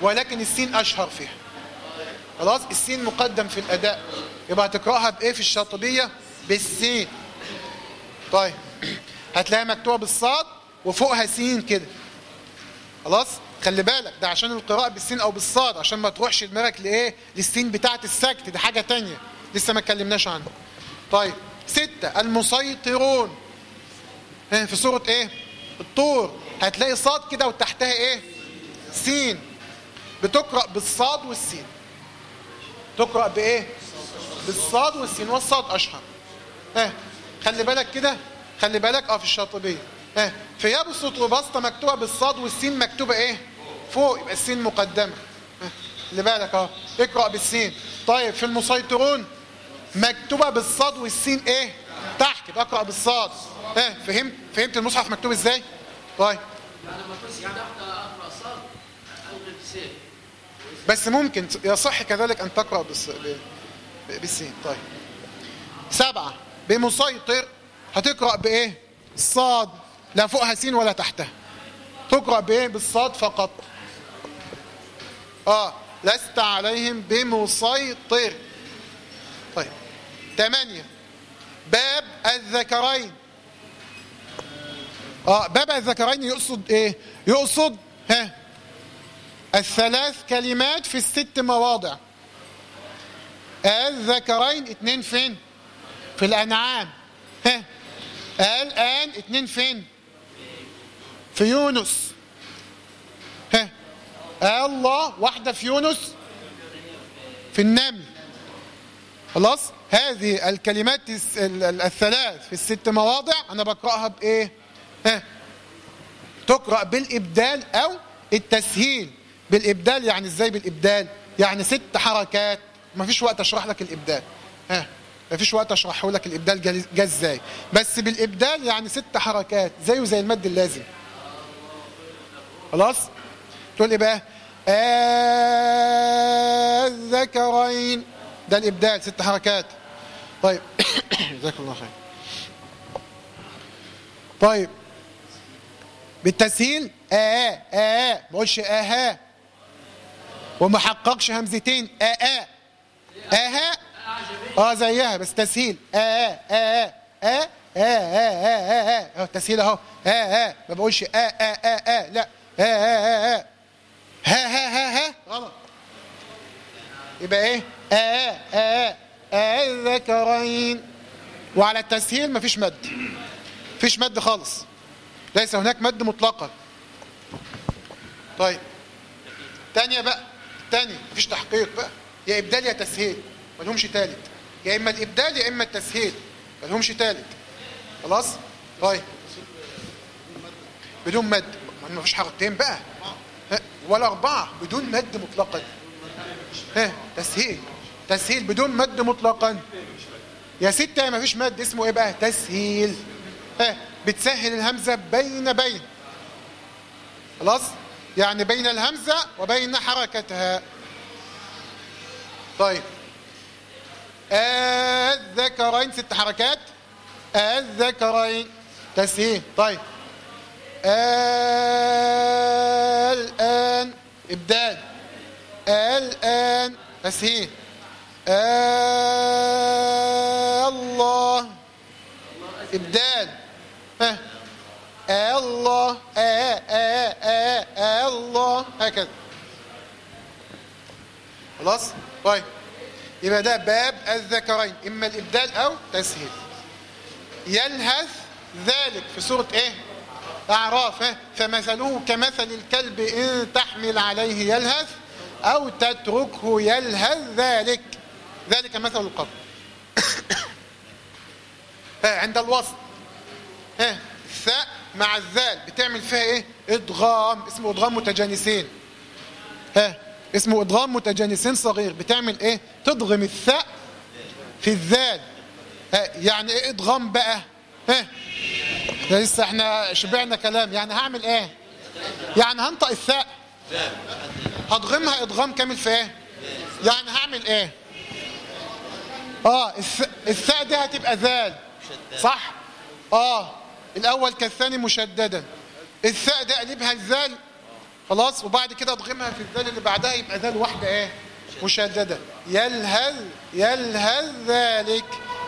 ولكن السين أشهر فيها. خلاص؟ السين مقدم في الأداء. يبقى هتقرأها بإيه في الشاطبية؟ بالسين. طيب. هتلاقيها مكتوبة بالصاد وفوقها سين كده. خلاص؟ خلي بالك ده عشان القراءة بالسين أو بالصاد عشان ما تروحش دماغك لإيه؟ للسين بتاعة السكت. ده حاجة تانية. لسه ما اتكلمناش عنها. طيب. ستة. المسيطرون. ها، في سورة إيه؟ الطور. هتلاقي صاد كده وتحتها إيه؟ سين. بتقرأ بالصاد والسين. تقرأ بإيه؟ بالصاد والسين. والصاد أشهر. ها خلي بالك كده. خلي بالك آه في الشاطبية. ها في يبسط وبسطة مكتوبة بالصاد والسين مكتوبة إيه؟ فوق يبقى السين مقدمة. ها، خلي بالك آه اقرأ بالسين. طيب في المسيطرون مكتوبة بالصاد والسين إيه؟ تحت يبقى اقرأ بالصاد. ها فهمت؟ فهمت المصحف مكتوب إزاي؟ طيب. يعني تمسك تحت أقرأ صاد ألغي السين بس ممكن يصح كذلك أن تقرأ بالس... ب... ب- بالسين. طيب. سبعة. بمسيطر هتقرأ بإيه؟ الصاد لا فوقها سين ولا تحتها. تقرأ بإيه؟ بالصاد فقط. آه. لست عليهم بمسيطر. طيب. ثمانية باب الذكرين. آه. باب الذكرين يقصد إيه؟ يقصد ها؟ الثلاث كلمات في الست مواضع. الذكرين اتنين فين؟ في الأنعام. ها. الآن اتنين فين؟ في يونس. ها. الله واحدة في يونس. في النمل. خلاص؟ هذه الكلمات الثلاث في الست مواضع أنا بقرأها بإيه؟ ها. تقرأ بالإبدال أو التسهيل. بالإبدال يعني إزاي بالإبدال؟ يعني ست حركات ما فيش وقت أشرح لك الإبدال. ها ما فيش وقت أشرحه لك الإبدال جا إزاي. بس بالإبدال يعني ست حركات زيه زي المد اللازم. خلاص؟ تقول إيه بقى؟ الذكرين ده الإبدال ست حركات. طيب. جزاك الله خير. طيب. بالتسهيل آه آه ما اقولش آها. وما حققش همزتين ا آآ آها آه زيها بس تسهيل آآ آآ آآ آآ آآ آآ أهو التسهيل أهو آآ آآ ما بقولش آآ آآ آآ لا آآ آآ آآ ها ها ها ها غلط يبقى إيه آآ آآ آآ الذكرين وعلى التسهيل ما فيش مد فيش مد خالص ليس هناك مد مطلقا طيب تانية بقى تانية مفيش تحقيق بقى. يا إبدال يا تسهيل. ملهمش تالت. يا إما الإبدال يا إما التسهيل. ملهمش تالت. خلاص؟ طيب. بدون مد. ما مفيش حركتين بقى. ولا أربعة. بدون مد مطلقا. ها؟ تسهيل. تسهيل بدون مد مطلقا. يا ستة ما فيش مد. اسمه إيه بقى؟ تسهيل. ها؟ بتسهل الهمزة بين بين. خلاص؟ يعني بين الهمزة وبين حركتها. طيب. الذكرين ست حركات. الذكرين. تسهيل. طيب. الآن. إبدال. الآن. تسهيل. الله. إبدال. ها. الله آه آه آه الله هكذا. خلاص؟ طيب. يبقى ده باب الذكرين إما الإبدال أو تسهيل. يلهث ذلك في سورة إيه؟ أعراف؟ فمثله كمثل الكلب إن تحمل عليه يلهث أو تتركه يلهث ذلك. ذلك مثل القبر. عند الوصل. ها مع الذال. بتعمل فيها إيه؟ إدغام. اسمه إدغام متجانسين. ها؟ اسمه إدغام متجانسين صغير. بتعمل إيه؟ تضغم الثاء في الذال. ها؟ يعني إيه إدغام بقى؟ ها؟ لسه إحنا شبعنا كلام. يعني هعمل إيه؟ يعني هنطق الثاء هضغمها إدغام كامل في إيه؟ يعني هعمل إيه؟ آه الث- الثاء دي هتبقى ذال. صح؟ آه. الأول كالثاني مشددا. الثاء ده اقلبها الذال. خلاص وبعد كده أضغمها في الذال اللي بعدها يبقى ذال واحدة إيه؟ مشددة. يلهث يلهث ذلك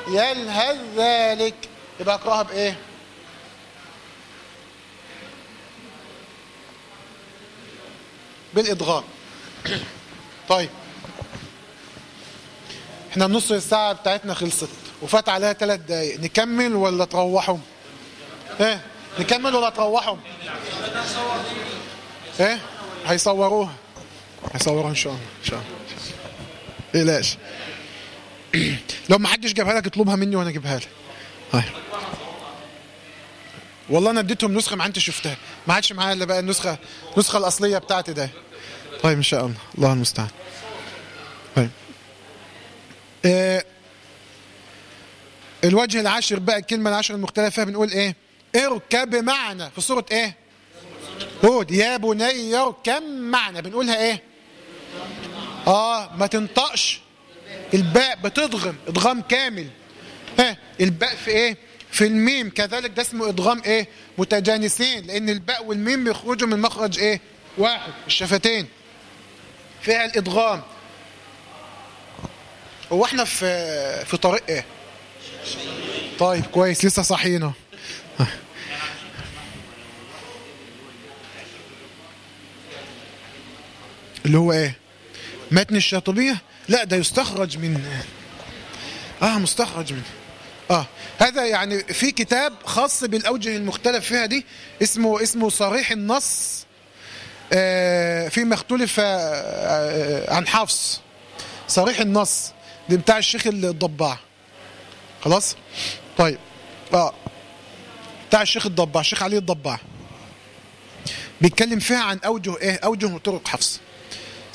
يلهث ذلك. يبقى أقرأها بإيه؟ بالادغام طيب. إحنا نص الساعة بتاعتنا خلصت وفات عليها ثلاث دقايق. نكمل ولا تروحوا؟ إيه نكمل ولا تروحوا؟ إيه هيصوروها. هيصوروها إن شاء الله إن شاء الله ايلاش لو ما حدش جابها لك اطلبها مني وأنا أجيبها لك. هاي. والله أنا اديتهم نسخة ما انت شفتها. ما عادش معايا إلا بقى النسخة النسخة الأصلية بتاعتي ده. طيب إن شاء الله. الله المستعان. طيب. آه، الوجه العاشر بقى الكلمة العاشر المختلفة فيها بنقول إيه؟ اركب معنا. في سورة إيه؟ هود. يا بني اركب معنا. بنقولها إيه؟ آه ما تنطقش. الباء بتضغم. ادغام كامل. ها الباء في إيه؟ في الميم. كذلك ده اسمه ادغام إيه؟ متجانسين. لأن الباء والميم بيخرجوا من مخرج إيه؟ واحد. الشفتين. فيها الادغام هو إحنا في في طريق إيه؟ طيب كويس. لسه صاحيين أهو. اللي هو إيه؟ متن الشاطبية؟ لا ده يستخرج من آه مستخرج من آه هذا يعني في كتاب خاص بالأوجه المختلف فيها دي اسمه اسمه صريح النص آه فيما اختلف آه عن حفص. صريح النص دي بتاع الشيخ الضباع. خلاص؟ طيب. آه بتاع الشيخ الضباع الشيخ علي الضباع. بيتكلم فيها عن أوجه إيه؟ أوجه وطرق حفص.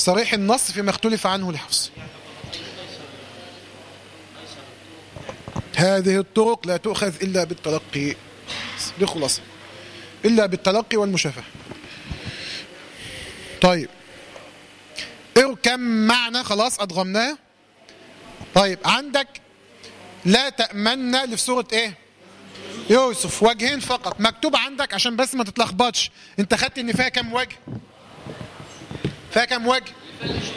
صريح النص فيما اختلف عنه لحفص هذه الطرق لا تؤخذ إلا بالتلقي دي خلاصه إلا بالتلقي والمشافهة. طيب. اركب معنا خلاص أدغمناه. طيب عندك لا تأمن اللي في سورة إيه؟ يوسف وجهين فقط. مكتوب عندك عشان بس ما تتلخبطش. أنت خدت إن فيها كام وجه؟ فيها كام وجه؟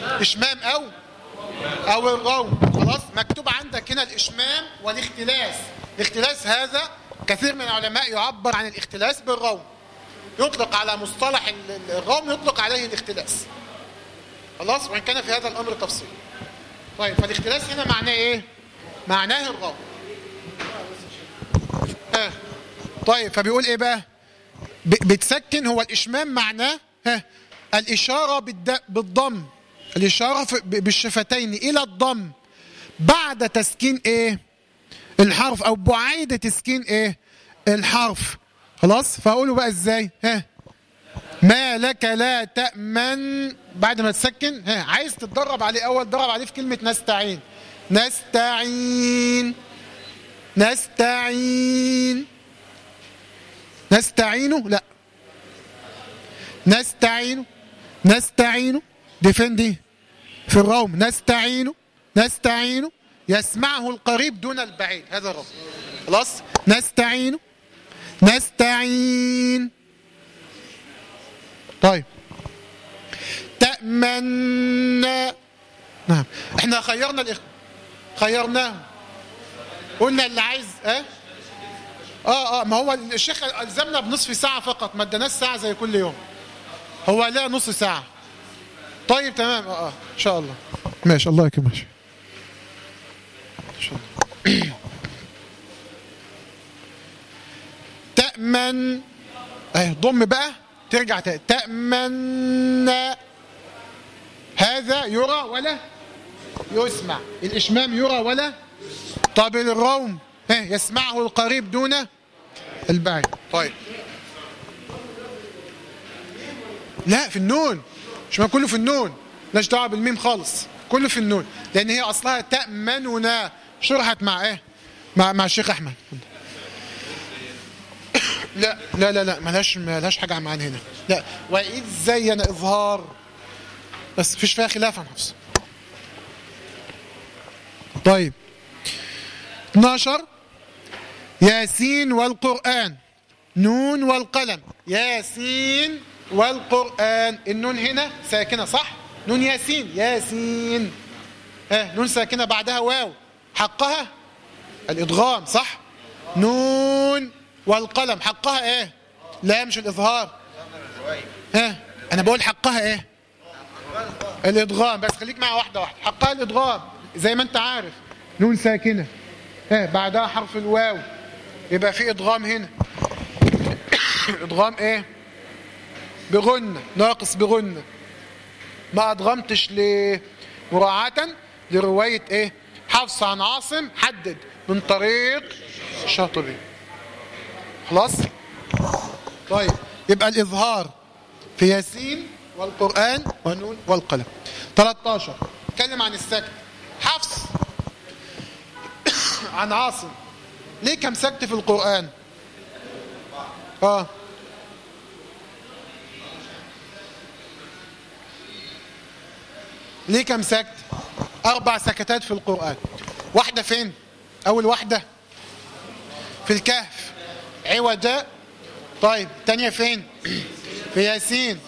إشمام أو؟ أو الروم خلاص مكتوب عندك هنا الإشمام والاختلاس. الاختلاس هذا كثير من العلماء يعبر عن الاختلاس بالروم يطلق على مصطلح ال- ال- الروم يطلق عليه الاختلاس. خلاص؟ وإن كان في هذا الأمر تفصيل. طيب فالاختلاس هنا معناه إيه؟ معناه الروم ها طيب فبيقول إيه بقى؟ بتسكن هو الإشمام معناه ها بالد... بالضم ب- بالشفتين إلى الضم. بعد تسكين إيه؟ الحرف أو بعيد تسكين إيه؟ الحرف. خلاص؟ فأقوله بقى إزاي؟ ها. ما لك لا تأمن. بعد ما تسكن ها عايز تتدرب عليه أول درب عليه في كلمة نستعين. نستعين. نستعين. نستعينه؟ لا. نستعين نستعين. دي فين دي في الروم نستعين. نستعين. يسمعه القريب دون البعيد. هذا الرب خلاص؟ نستعين. نستعين. طيب. تأمن نعم. إحنا خيرنا الإخ... خيرناه قلنا اللي عايز آه آه آه ما هو الشيخ ألزمنا بنصف ساعة فقط. ما اداناش ساعة زي كل يوم. هو لا نص ساعة. طيب تمام. آه آه إن شاء الله. ماشي الله يكرمك. ماشي. إن شاء الله. تأمن. اهي ضم بقى. ترجع تأمن. هذا يرى ولا يسمع. الإشمام يرى ولا. طب الروم. ها يسمعه القريب دون البعيد. طيب. لا في النون. مش ما كله في النون. ملناش دعوة بالميم خالص. كله في النون. لأن هي أصلها تأمننا. شرحت مع إيه؟ مع مع الشيخ أحمد. لا لا لا لا. ملهاش ملهاش حاجة معانا هنا. لا. وإذ زين إظهار. بس فيش فيها خلاف عن حفص طيب. 12 ياسين والقرآن. نون والقلم. ياسين والقرآن. النون هنا ساكنة صح؟ نون ياسين. ياسين. آه نون ساكنة بعدها واو. حقها الإدغام صح؟ نون والقلم. حقها إيه؟ لا مش الإظهار. ها أنا بقول حقها إيه؟ الإدغام بس خليك معايا واحدة واحدة. حقها الإدغام زي ما أنت عارف. نون ساكنة. ها بعدها حرف الواو. يبقى في إدغام هنا. إدغام إيه؟ بغنة ناقص بغنة ما أدغمتش ليه مراعاة لرواية إيه؟ حفص عن عاصم حدد من طريق الشاطبي. خلاص؟ طيب يبقى الإظهار في ياسين والقرآن ونون والقلم. 13 اتكلم عن السكت. حفص عن عاصم. ليه كم سكت في القرآن؟ آه. ليه كم سكت أربع سكتات في القرآن. واحدة فين؟ أول واحدة في الكهف. عوجاء طيب تانية فين؟ في ياسين.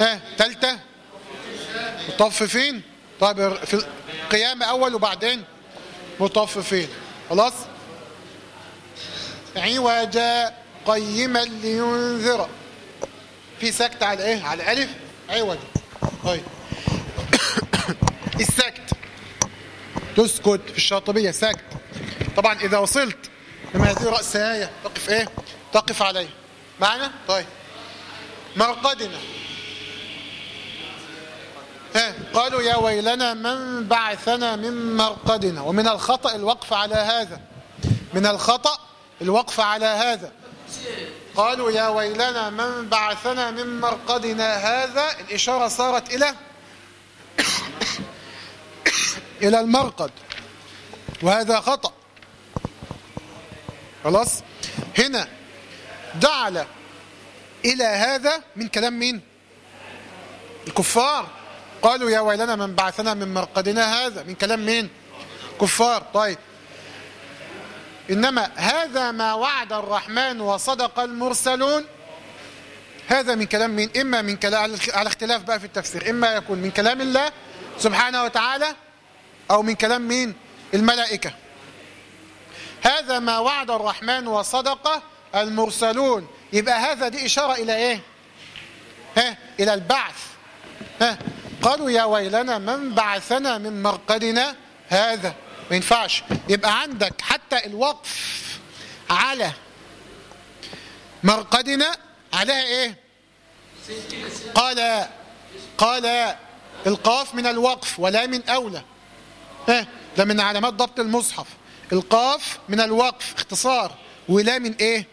ها تالتة. مطففين طيب في القيامة أول وبعدين مطففين. خلاص؟ عوجا قيما لينذر. في سكت على إيه؟ على الألف؟ عوج طيب. السكت. تسكت في الشاطبية سكت. طبعا إذا وصلت لما هذه رأس آية تقف إيه؟ تقف عليه. معنا؟ طيب. مرقدنا. ها قالوا يا ويلنا من بعثنا من مرقدنا. ومن الخطأ الوقف على هذا. من الخطأ الوقف على هذا. قالوا يا ويلنا من بعثنا من مرقدنا. هذا الإشارة صارت إلى إلى المرقد. وهذا خطأ. خلاص؟ هنا جعل إلى هذا من كلام مين؟ الكفار. قالوا يا ويلنا من بعثنا من مرقدنا هذا. من كلام مين؟ كفار. طيب. إنما هذا ما وعد الرحمن وصدق المرسلون. هذا من كلام مين؟ إما من كلام على اختلاف بقى في التفسير. إما يكون من كلام الله سبحانه وتعالى أو من كلام مين؟ الملائكة. هذا ما وعد الرحمن وصدق المرسلون. يبقى هذا دي إشارة إلى إيه؟ ها إلى البعث. ها قالوا يا ويلنا من بعثنا من مرقدنا هذا؟ ما ينفعش. يبقى عندك حتى الوقف على مرقدنا عليها إيه؟ قال قال القاف من الوقف ولا من أولى. ها ده من علامات ضبط المصحف. القاف من الوقف اختصار. ولا من إيه؟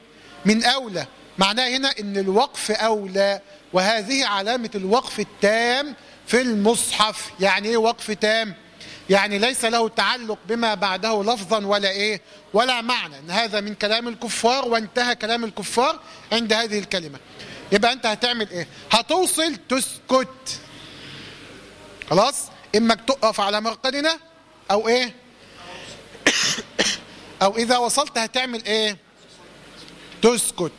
من أولى. معناه هنا إن الوقف أولى وهذه علامة الوقف التام في المصحف. يعني إيه وقف تام؟ يعني ليس له تعلق بما بعده لفظا ولا إيه؟ ولا معنى. إن هذا من كلام الكفار وانتهى كلام الكفار عند هذه الكلمة. يبقى أنت هتعمل إيه؟ هتوصل تسكت. خلاص؟ إما تقف على مرقدنا أو إيه؟ أو إذا وصلت هتعمل إيه؟ تسكت.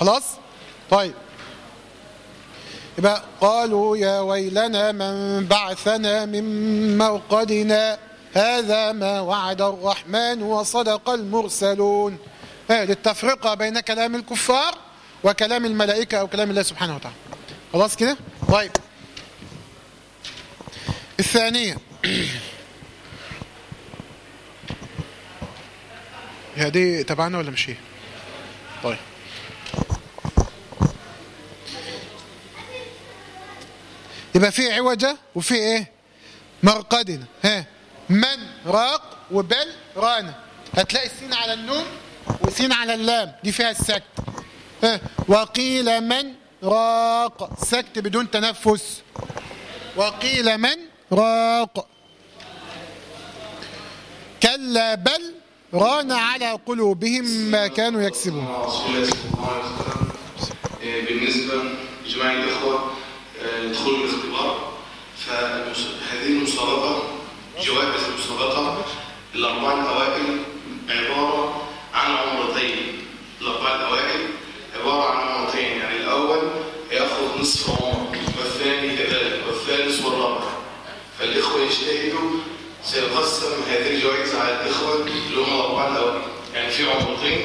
خلاص؟ طيب. يبقى قالوا يا ويلنا من بعثنا من مرقدنا هذا ما وعد الرحمن وصدق المرسلون. آه، للتفرقة بين كلام الكفار وكلام الملائكة أو كلام الله سبحانه وتعالى. خلاص كده؟ طيب. الثانية. هي دي تبعنا ولا مش هي؟ طيب. يبقى في عوجة وفي إيه؟ مرقدنا. ها. من راق وبل رانا هتلاقي السين على النون وسين على اللام. دي فيها السكت. ها. وقيل من راق. سكت بدون تنفس. وقيل من راق. كلا بل ران على قلوبهم ما كانوا يكسبون. بالنسبة لجميع الإخوة يدخلوا الاختبار فهذه المسابقة جوائز المسابقة الأربعة الأوائل عبارة عن عمرتين. الأربعة الأوائل عبارة عن عمرتين. يجتهدوا سيقسم هذه الجوائز على الإخوة اللي هم الأربعة الأوائل يعني في عمرتين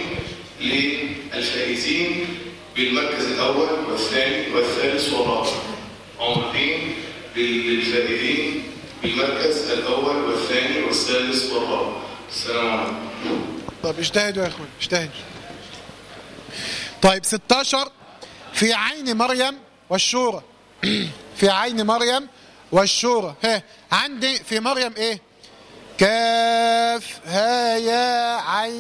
للفائزين بالمركز الأول والثاني والثالث والرابع. عمرتين للفائزين بالمركز الأول والثاني والثالث والرابع. السلام عليكم. طيب اجتهدوا يا إخوان اجتهدوا. طيب 16 في عين مريم والشورى. في عين مريم والشورى ها عندي في مريم إيه؟ كاف. ها يا عين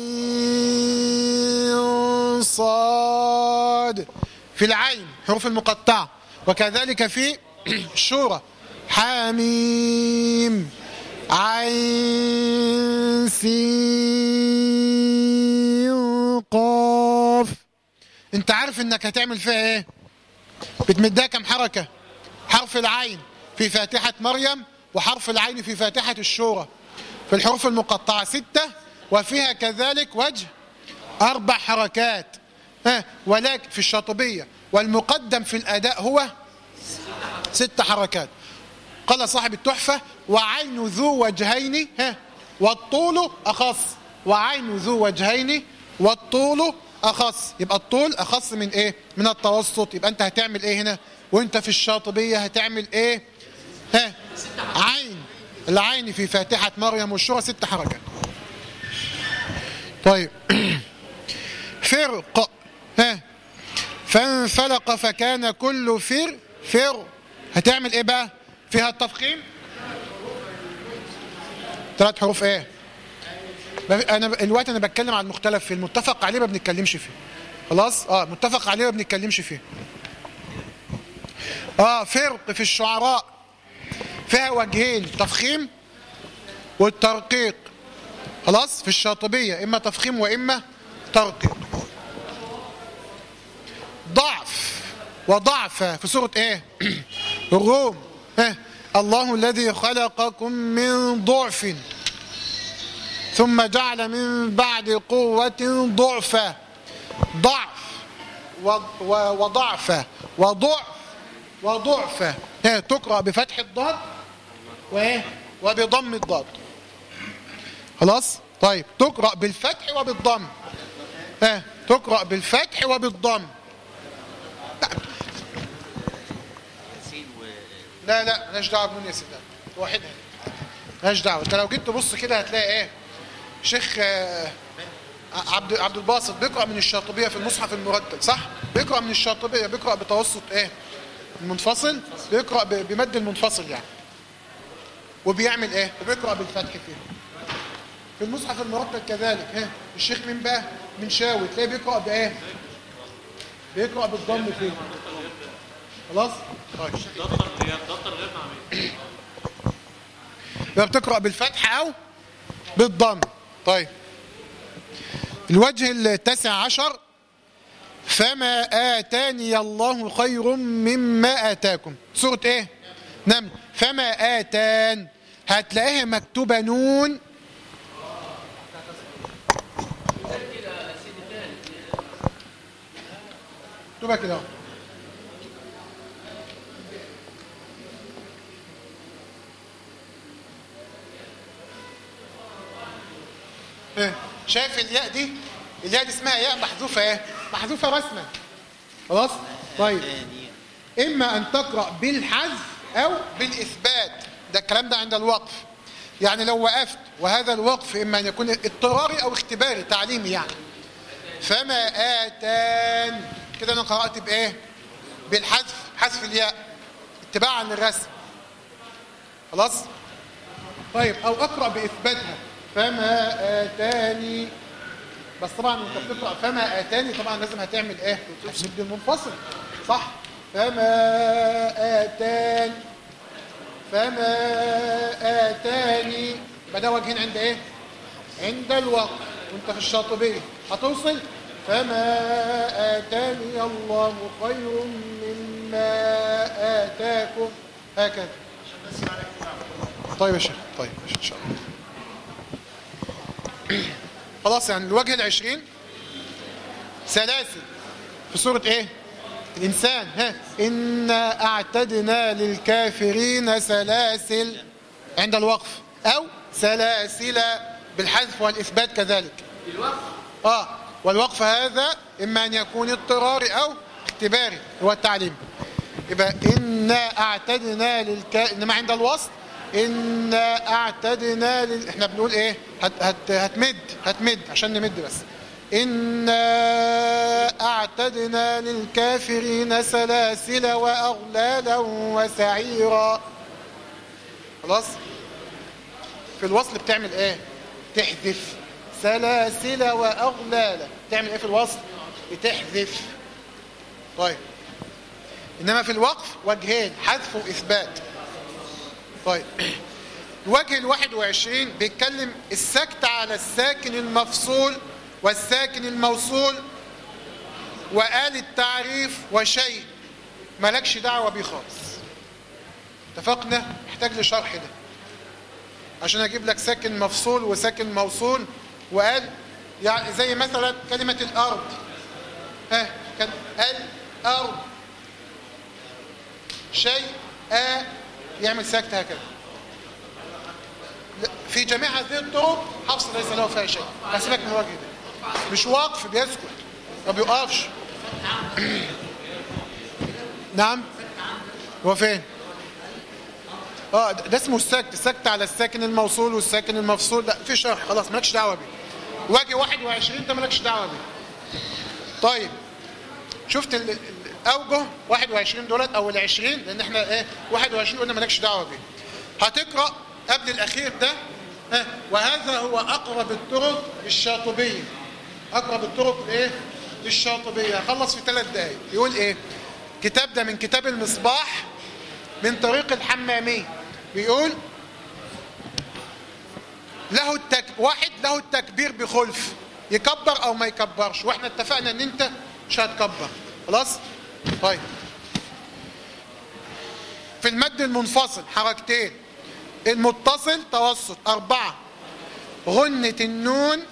صاد. في العين حروف المقطعة. وكذلك في الشورى حميم عين سين قاف. انت عارف إنك هتعمل فيها إيه؟ بتمدها كم حركة؟ حرف العين. في فاتحة مريم وحرف العين في فاتحة الشورى. في الحروف المقطعة ستة وفيها كذلك وجه أربع حركات. ولكن في الشاطبية. والمقدم في الأداء هو ست حركات. قال صاحب التحفة وعين ذو وجهين ها والطول أخص. وعين ذو وجهين والطول أخص. يبقى الطول أخص من إيه؟ من التوسط. يبقى أنت هتعمل إيه هنا؟ وأنت في الشاطبية هتعمل إيه؟ ها عين. العين في فاتحة مريم والشورى ست حركات. طيب. فرق. ها فانفلق فكان كل فر فر هتعمل إيه بقى؟ فيها التفخيم؟ ثلاث حروف إيه؟ أنا الوقت أنا بتكلم عن المختلف فيه. المتفق عليه ما بنتكلمش فيه. خلاص؟ آه متفق عليه ما بنتكلمش فيه. آه فرق في الشعراء. فيها وجهين تفخيم والترقيق. خلاص؟ في الشاطبية إما تفخيم وإما ترقيق. ضعف. وضعف في سورة إيه؟ الروم. إيه؟ الله الذي خلقكم من ضعف ثم جعل من بعد قوة ضعفا ضعف. وضعف. وضعف. وضعف. إيه؟ تقرأ بفتح الضاد. وإيه وبضم الضاد. خلاص؟ طيب تقرأ بالفتح وبالضم. ها تقرأ بالفتح وبالضم. لا لا مالهاش دعوة بنون ياسين. ده لوحدها مالهاش دعوة. أنت لو جيت تبص كده هتلاقي إيه؟ شيخ آه، عبد عبد الباسط بيقرأ من الشاطبية في المصحف المرتب صح؟ بيقرأ من الشاطبية بيقرأ بتوسط إيه؟ المنفصل؟ بيقرأ ب- بمد المنفصل يعني. وبيعمل إيه؟ وبيقرأ بالفتح فيه في المصحف المرتب كذلك ها الشيخ مين بقى من شاوي تلاقيه بيقرأ بإيه؟ بيقرأ بالضم فيه خلاص؟ طيب. يبقى بتقرأ بالفتح أو بالضم. طيب. الوجه التاسع عشر فما آتاني الله خير مما آتاكم. سورة إيه؟ نمل. فما آتان. هتلاقيها مكتوبة نون. مكتوبة كده أهو. إيه، شايف الياء دي؟ الياء دي اسمها ياء محذوفة إيه؟ محذوفة رسما. خلاص؟ طيب. إما أن تقرأ بالحذف أو بالإثبات. ده الكلام ده عند الوقف. يعني لو وقفت وهذا الوقف إما أن يكون اضطراري أو اختباري تعليمي يعني. فما آتان. كده أنا قرأت بإيه؟ بالحذف حذف الياء. اتباعا للرسم. خلاص؟ طيب أو أقرأ بإثباتها. فما آتاني. بس طبعا أنت بتقرأ فما آتاني طبعا لازم هتعمل إيه؟ هتمد المنفصل. صح؟ فما اتاني فما آتاني؟ بدا وجهين عند إيه؟ عند الوقت. وأنت في الشاطبيه هتوصل؟ فما آتاني الله خير مما آتاكم. هكذا. طيب يا شيخ طيب يا شيخ إن شاء الله. خلاص يعني الوجه العشرين سلاسل في سورة إيه؟ الإنسان ها. إنا أعتدنا للكافرين سلاسل. عند الوقف. أو سلاسل بالحذف والإثبات كذلك. بالوقف؟ آه. والوقف هذا إما أن يكون اضطراري أو اختباري هو التعليم يبقى إنا أعتدنا للك إنما عند الوصل إنا أعتدنا لل... إحنا بنقول إيه؟ هت... هت... هتمد هتمد عشان نمد بس. إنا أعتدنا للكافرين سلاسل وأغلالا وسعيرا. خلاص؟ في الوصل بتعمل إيه؟ تحذف. سلاسل وأغلالا. تعمل إيه في الوصل؟ بتحذف. طيب. إنما في الوقف وجهين حذف وإثبات. طيب. الوجه الواحد وعشرين بيتكلم السكت على الساكن المفصول والساكن الموصول وقال التعريف وشيء مالكش دعوة بيه خالص. اتفقنا؟ محتاج لشرح ده. عشان أجيب لك ساكن مفصول وساكن موصول وقال يعني زي مثلا كلمة الأرض. ها كان الأرض شيء آ يعمل سكت هكذا. في جميع هذه الطرق حفص ليس له فيها شيء. هسيبك من الوجه ده. مش واقف بيسكت ما بيقفش. نعم؟ هو فين؟ آه ده اسمه السكت السكت على الساكن الموصول والساكن المفصول. لا في شرح خلاص مالكش دعوة بيه. وجه 21 ده مالكش دعوة بيه. طيب شفت ال- ال- الأوجه؟ 21 دولت أو ال 20 لأن إحنا إيه 21 قلنا مالكش دعوة بيه. هتقرأ قبل الأخير ده وهذا هو أقرب الطرق للشاطبيه أقرب الطرق لإيه؟ للشاطبية. هخلص في ثلاث دقائق يقول إيه؟ كتاب ده من كتاب المصباح من طريق الحمامي. بيقول له التك... واحد له التكبير بخلف. يكبر أو ما يكبرش. وإحنا اتفقنا إن أنت مش هتكبر. خلاص؟ طيب. في المد المنفصل حركتين. المتصل توسط. أربعة. غنة النون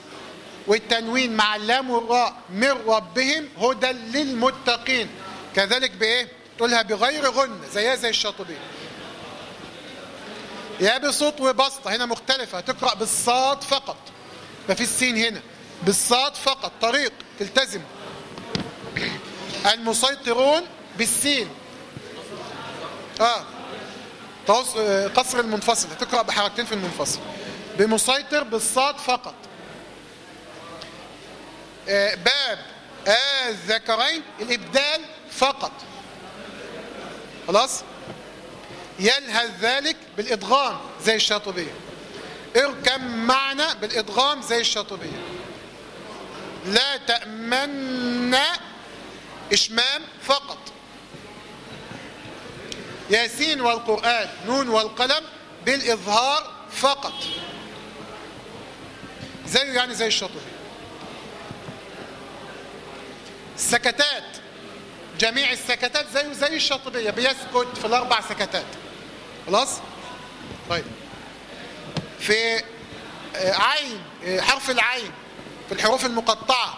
والتنوين مع اللام والراء من ربهم هدى للمتقين. كذلك بإيه؟ تقولها بغير غنة زيها زي الشاطبية يا بصوت وبسطة هنا مختلفة. تقرأ بالصاد فقط. ما في السين هنا. بالصاد فقط. طريق تلتزم. المسيطرون بالسين. آه. قصر المنفصل. هتقرأ بحركتين في المنفصل. بمسيطر بالصاد فقط. باب آه الذكرين الإبدال فقط. خلاص؟ يلهث ذلك بالإدغام زي الشاطبية. اركب معنا بالإدغام زي الشاطبية. لا تأمن إشمام فقط. ياسين والقرآن نون والقلم بالإظهار فقط. زيه يعني زي الشاطبية. السكتات جميع السكتات زيه زي الشاطبية بيسكت في الأربع سكتات. خلاص؟ طيب. في آه، عين آه، حرف العين في الحروف المقطعة.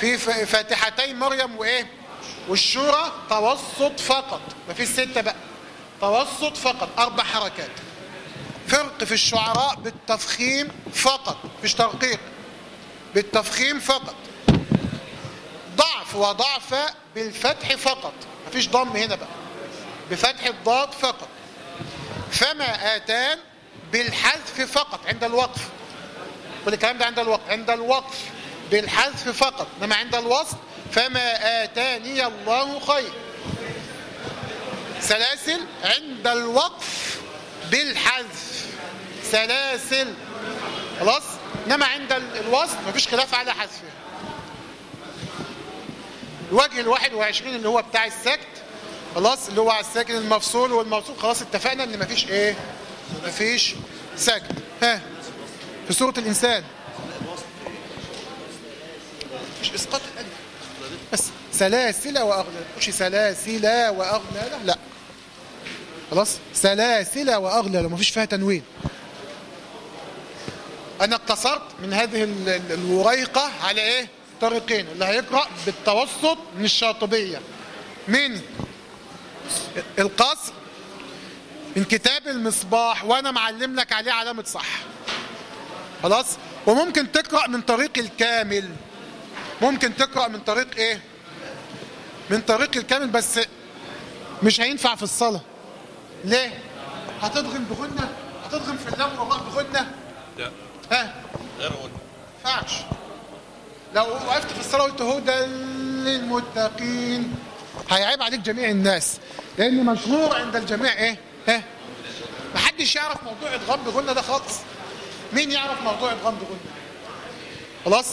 في فاتحتي مريم وإيه؟ والشورى توسط فقط. مفيش ستة بقى. توسط فقط. أربع حركات. فرق في الشعراء بالتفخيم فقط. مفيش ترقيق. بالتفخيم فقط. ضعف وضعف بالفتح فقط. مفيش ضم هنا بقى. بفتح الضاد فقط. فما آتان بالحذف فقط عند الوقف. كل الكلام ده عند الوقف. عند الوقف بالحذف فقط. إنما عند الوصل فما آتاني الله خير. سلاسل عند الوقف بالحذف. سلاسل. خلاص؟ إنما عند ال- الوصل مفيش خلاف على حذفها الوجه الواحد وعشرين اللي هو بتاع السكت خلاص اللي هو على الساكن المفصول والموصول خلاص اتفقنا إن مفيش إيه؟ مفيش سكت ها في سورة الإنسان. مش الألف بس سلاسل وأغلال مش سلاسل وأغلال لا خلاص سلاسل وأغلال مفيش فيها تنوين. أنا اقتصرت من هذه ال- ال- الوريقة على إيه؟ طريقين اللي هيقرأ بالتوسط من الشاطبية. من القصر. من كتاب المصباح وأنا معلم لك عليه علامة صح. خلاص؟ وممكن تقرأ من طريق الكامل. ممكن تقرأ من طريق إيه؟ من طريق الكامل بس مش هينفع في الصلاة. ليه؟ هتضغم بغنة؟ هتضغم في اللام والراء بغنة؟ لا. ها؟ غير غنى ينفعش. لو وقفت في الصلاة وقلت هدى للمتقين هيعيب عليك جميع الناس لأن مشهور عند الجميع إيه؟ ها؟ محدش يعرف موضوع إدغام بغنى ده خالص مين يعرف موضوع إدغام بغنى؟ خلاص؟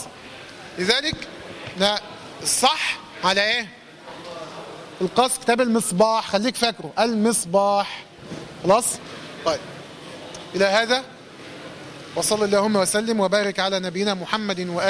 لذلك لا الصح على إيه؟ القص كتاب المصباح خليك فاكره المصباح خلاص؟ طيب إلى هذا وصلى اللهم وسلم وبارك على نبينا محمد وآله